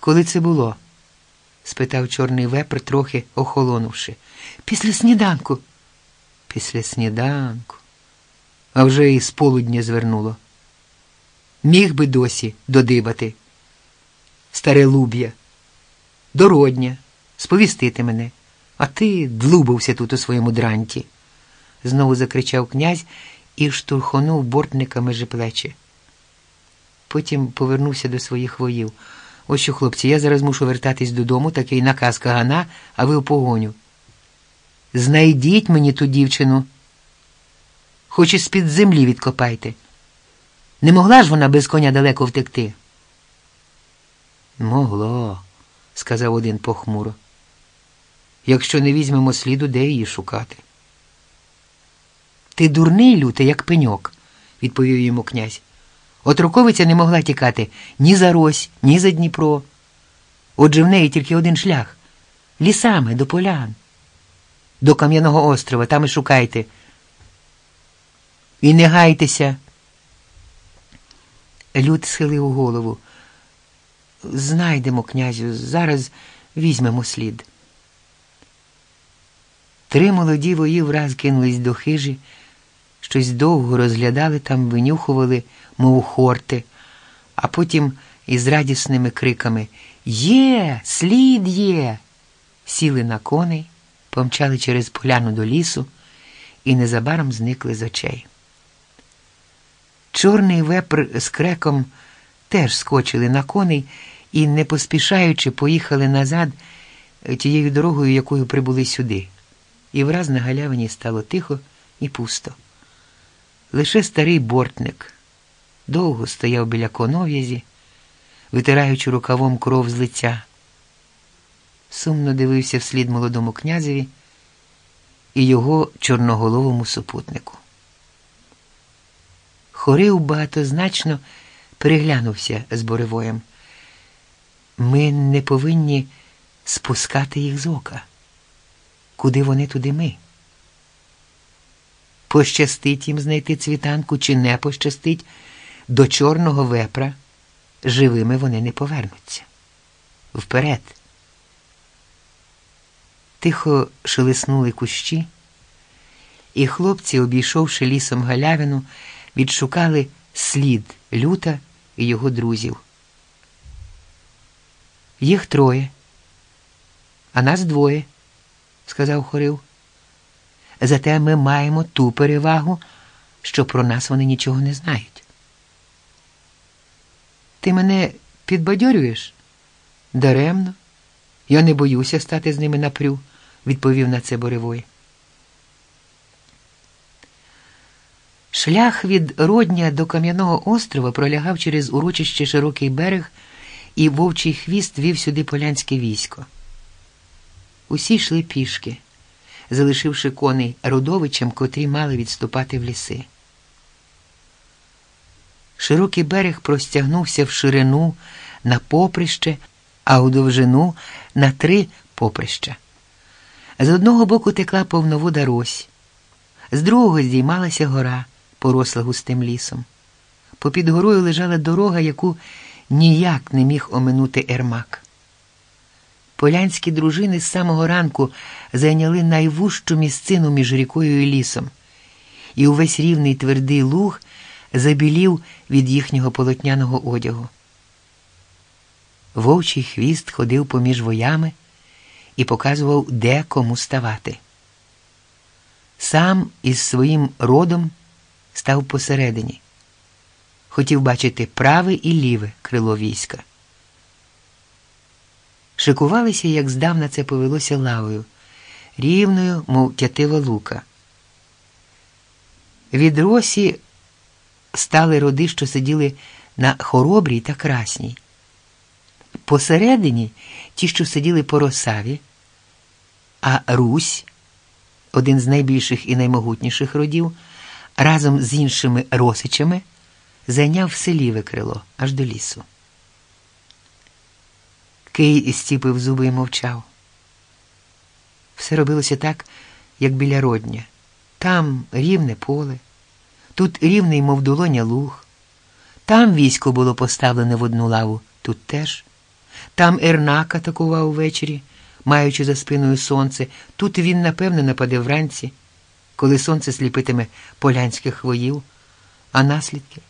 Коли це було? спитав чорний вепр, трохи охолонувши. Після сніданку. Після сніданку. А вже і з полудня звернуло. Міг би досі додибати. Старе луб'я, дородня, сповістити мене, а ти длубався тут у своєму дранті, знову закричав князь і штурхонув бортника межі плечі. Потім повернувся до своїх воїв. Ось що, хлопці, я зараз мушу вертатись додому, такий наказ кагана, а ви у погоню. Знайдіть мені ту дівчину, хоч і з-під землі відкопайте. Не могла ж вона без коня далеко втекти? Могло, сказав один похмуро. Якщо не візьмемо сліду, де її шукати? Ти дурний лютий, як пеньок, відповів йому князь. Отруковиця не могла тікати ні за Рось, ні за Дніпро. Отже в неї тільки один шлях лісами до полян, до Кам'яного острова, там і шукайте. І не гайтеся. Люд схилив голову. Знайдемо, князю, зараз візьмемо слід. Три молоді вої враз кинулись до хижі, щось довго розглядали там, винюхували, мов хорти, а потім із радісними криками Є, слід є. Сіли на коней, помчали через поляну до лісу і незабаром зникли з очей. Чорний вепр з креком теж скочили на коней і, не поспішаючи, поїхали назад тією дорогою, якою прибули сюди. І враз на галявині стало тихо і пусто. Лише старий бортник довго стояв біля конов'язі, витираючи рукавом кров з лиця. Сумно дивився вслід молодому князеві і його чорноголовому супутнику. Хорив багатозначно переглянувся з Боревоєм. Ми не повинні спускати їх з ока. Куди вони, туди ми. Пощастить їм знайти цвітанку чи не пощастить, до чорного вепра живими вони не повернуться. Вперед. Тихо шелеснули кущі, і хлопці, обійшовши лісом галявину, відшукали слід люта і його друзів. Їх троє, а нас двоє, сказав Хорив. Зате ми маємо ту перевагу, що про нас вони нічого не знають. Ти мене підбадьорюєш? Даремно. Я не боюся стати з ними напрю, відповів на це Боревой. Шлях від Родня до Кам'яного острова пролягав через урочище широкий берег, і вовчий хвіст вів сюди полянське військо. Усі йшли пішки, залишивши коней родовичам, котрі мали відступати в ліси. Широкий берег простягнувся в ширину на поприще, а у довжину на три поприща. З одного боку текла повновода рось, з другого здіймалася гора, поросла густим лісом. Попід горою лежала дорога, яку ніяк не міг оминути Ермак. Полянські дружини з самого ранку зайняли найвужчу місцину між рікою і лісом, і увесь рівний твердий луг забілів від їхнього полотняного одягу. Вовчий хвіст ходив поміж воями і показував, де кому ставати. Сам із своїм родом став посередині. Хотів бачити праве і ліве крило війська. Шикувалися, як здавна це повелося лавою, рівною, мов тятива лука. Від росі стали роди, що сиділи на хоробрій та красній. Посередині ті, що сиділи по росаві, а Русь, один з найбільших і наймогутніших родів, разом з іншими росичами, зайняв все ліве крило аж до лісу. Кий стіпив зуби і мовчав. Все робилося так, як біля родня. Там рівне поле, тут рівний, мов долоня луг. Там військо було поставлене в одну лаву, тут теж. Там Ернак атакував увечері, маючи за спиною сонце. Тут він, напевне, нападе вранці, коли сонце сліпитиме полянських хвоїв, а наслідки.